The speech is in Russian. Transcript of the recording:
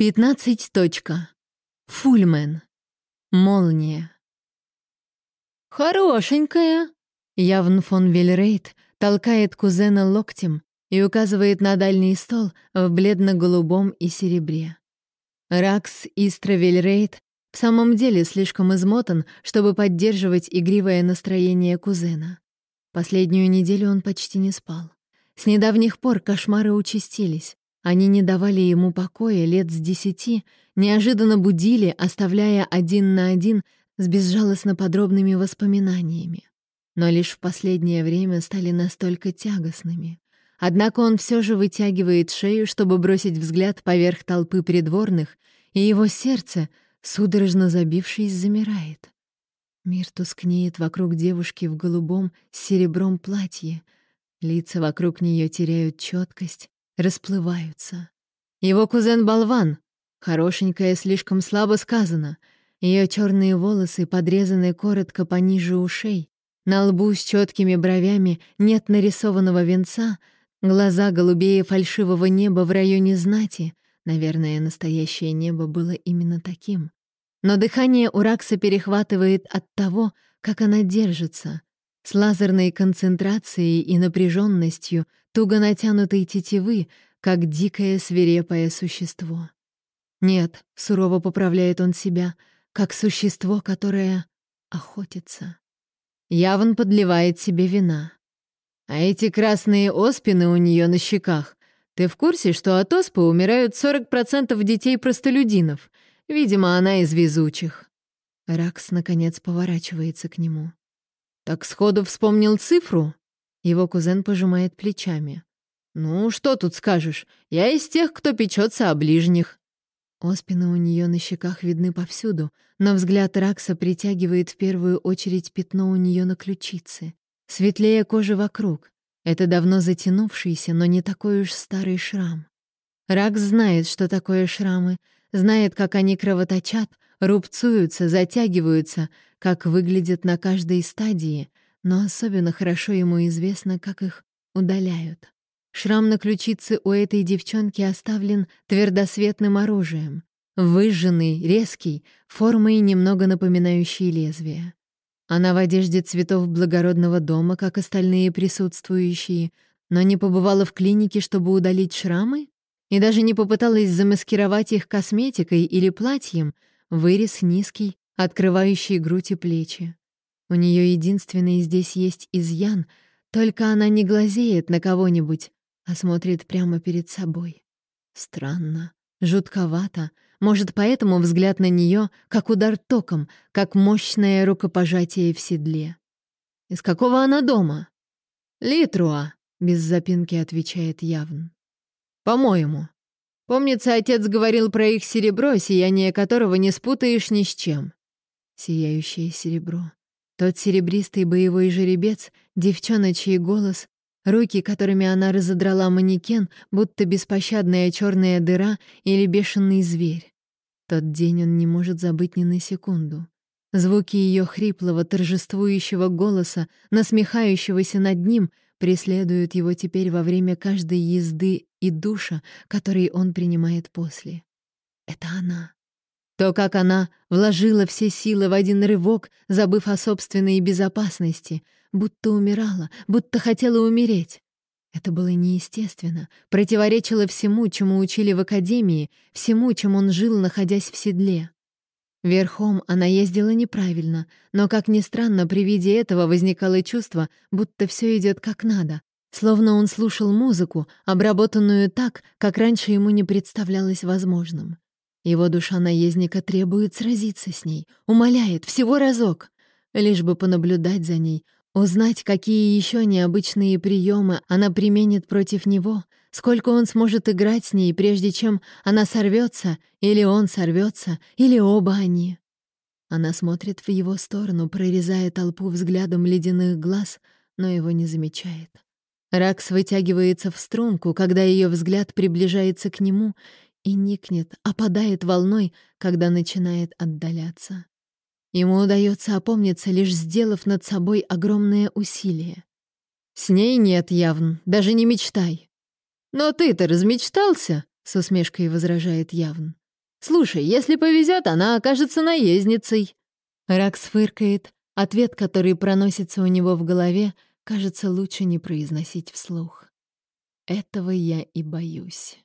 15. Точка. Фульмен. Молния. «Хорошенькая!» Явн фон Вильрейт толкает кузена локтем и указывает на дальний стол в бледно-голубом и серебре. Ракс Истра Вильрейт в самом деле слишком измотан, чтобы поддерживать игривое настроение кузена. Последнюю неделю он почти не спал. С недавних пор кошмары участились. Они не давали ему покоя лет с десяти, неожиданно будили, оставляя один на один с безжалостно подробными воспоминаниями. Но лишь в последнее время стали настолько тягостными. Однако он все же вытягивает шею, чтобы бросить взгляд поверх толпы придворных, и его сердце, судорожно забившись, замирает. Мир тускнеет вокруг девушки в голубом с серебром платье. Лица вокруг нее теряют четкость, расплываются. Его кузен болван. Хорошенькая слишком слабо сказано. Ее черные волосы подрезаны коротко пониже ушей. На лбу с четкими бровями нет нарисованного венца, глаза голубее фальшивого неба в районе знати. Наверное, настоящее небо было именно таким. Но дыхание у Ракса перехватывает от того, как она держится, с лазерной концентрацией и напряженностью туго натянутой тетивы, как дикое свирепое существо. Нет, сурово поправляет он себя, как существо, которое охотится. Явно подливает себе вина. А эти красные оспины у нее на щеках. Ты в курсе, что от оспы умирают 40% детей-простолюдинов? Видимо, она из везучих. Ракс, наконец, поворачивается к нему. Так сходу вспомнил цифру? Его кузен пожимает плечами. Ну, что тут скажешь? Я из тех, кто печется о ближних. Оспины у нее на щеках видны повсюду, но взгляд Ракса притягивает в первую очередь пятно у нее на ключице. Светлее кожи вокруг. Это давно затянувшийся, но не такой уж старый шрам. Ракс знает, что такое шрамы, знает, как они кровоточат, рубцуются, затягиваются, как выглядят на каждой стадии, но особенно хорошо ему известно, как их удаляют. Шрам на ключице у этой девчонки оставлен твердосветным оружием. Выжженный, резкий, формой немного напоминающий лезвие. Она в одежде цветов благородного дома, как остальные присутствующие, но не побывала в клинике, чтобы удалить шрамы? И даже не попыталась замаскировать их косметикой или платьем, вырез низкий, открывающий грудь и плечи. У нее единственный здесь есть изъян, только она не глазеет на кого-нибудь, а смотрит прямо перед собой. Странно, жутковато. Может, поэтому взгляд на нее как удар током, как мощное рукопожатие в седле. «Из какого она дома?» «Литруа», — без запинки отвечает Явн. «По-моему. Помнится, отец говорил про их серебро, сияние которого не спутаешь ни с чем сияющее серебро. Тот серебристый боевой жеребец, девчоночий голос, руки, которыми она разодрала манекен, будто беспощадная черная дыра или бешеный зверь. Тот день он не может забыть ни на секунду. Звуки ее хриплого, торжествующего голоса, насмехающегося над ним, преследуют его теперь во время каждой езды и душа, который он принимает после. Это она. То, как она вложила все силы в один рывок, забыв о собственной безопасности, будто умирала, будто хотела умереть. Это было неестественно, противоречило всему, чему учили в академии, всему, чем он жил, находясь в седле. Верхом она ездила неправильно, но, как ни странно, при виде этого возникало чувство, будто все идет как надо, словно он слушал музыку, обработанную так, как раньше ему не представлялось возможным. Его душа наездника требует сразиться с ней, умоляет всего разок, лишь бы понаблюдать за ней, узнать, какие еще необычные приемы она применит против него, сколько он сможет играть с ней, прежде чем она сорвется, или он сорвется, или оба они. Она смотрит в его сторону, прорезая толпу взглядом ледяных глаз, но его не замечает. Ракс вытягивается в струнку, когда ее взгляд приближается к нему, и никнет, опадает волной, когда начинает отдаляться. Ему удается опомниться, лишь сделав над собой огромное усилие. «С ней нет, Явн, даже не мечтай». «Но ты-то размечтался?» — с усмешкой возражает Явн. Слушай, если повезет, она окажется наездницей». Ракс фыркает. Ответ, который проносится у него в голове, кажется лучше не произносить вслух. Этого я и боюсь.